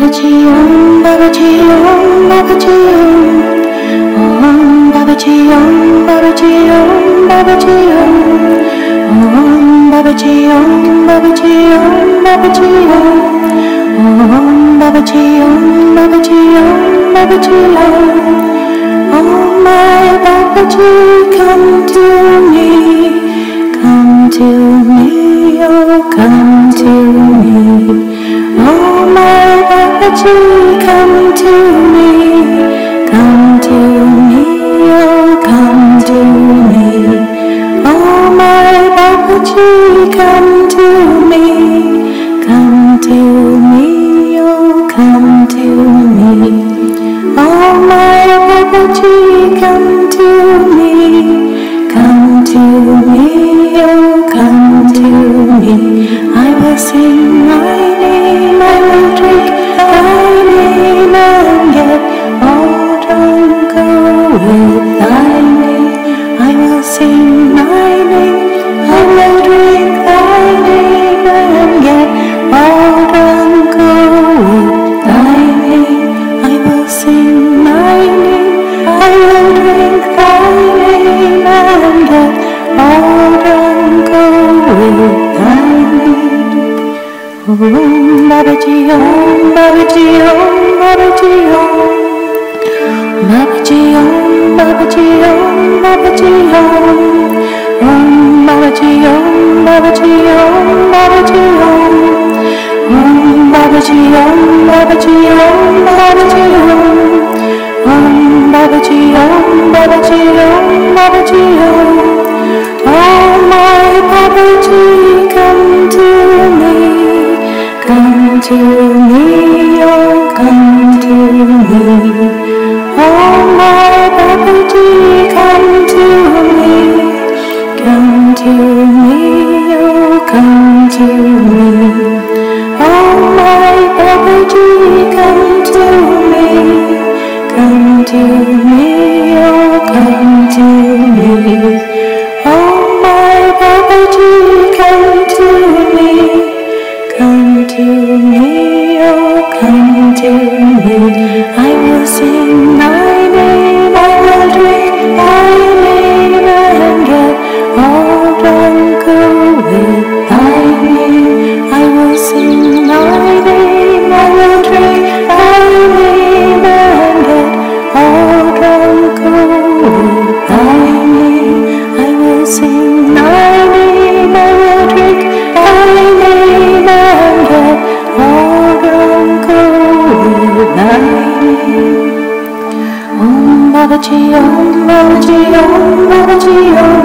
Babaji Om Babaji Om Babaji Om Om Babaji Om Babaji Om Babaji Om Om Babaji Om Babaji Om Babaji Om Om Babaji Om Babaji Om Babaji Om Oh my Babaji come to me. Come to me oh come to me. Oh my Come to me. Come to me oh come to me. Oh my come to me. Come to me oh come to me. Oh my come to me, come to me, oh come to me. I will sing my Om Babaji Om Babaji Om Babaji Om Babaji Om Babaji Om Babaji Om Om Babaji Om Babaji Om Babaji Om Om Babaji Om Babaji Om Babaji Om Om Babaji Om Babaji Om Babaji Om Oh my Babaji come to me Come to me oh come to me Oh my Babaji come to me Come to me oh come to me Oh my Babaji, come to me, come to me, oh come to me. To me, oh come to me. I will sing Om Babaji Om Babaji Om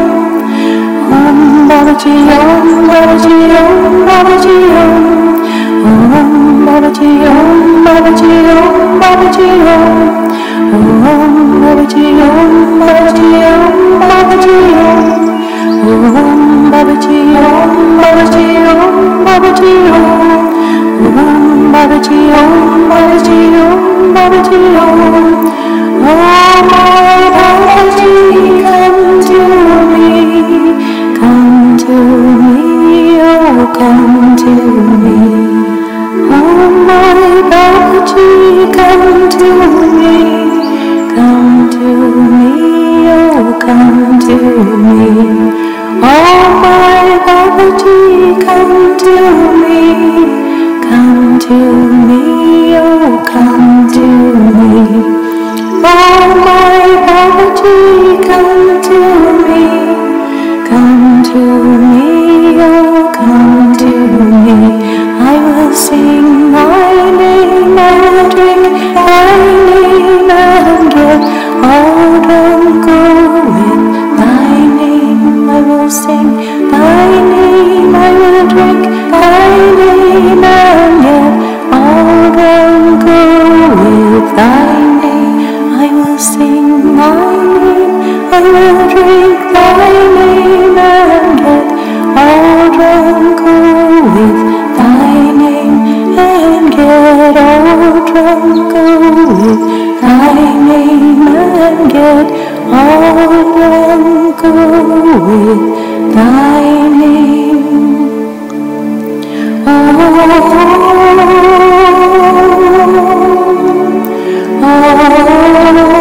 Om Om Babaji Om Babaji Om Om Om Om Om Om Om Om come to me, come to me, oh come to me. Oh my Babaji, come to me, come to me, oh come to me. My my. I will sing my name, I will drink thy name and get all oh, with thy name. I will sing thy name, I will drink thy name I will drink thy name and get all drunk with thy name and get all drunk with thy name and get all drunk with thy name. Oh, oh, oh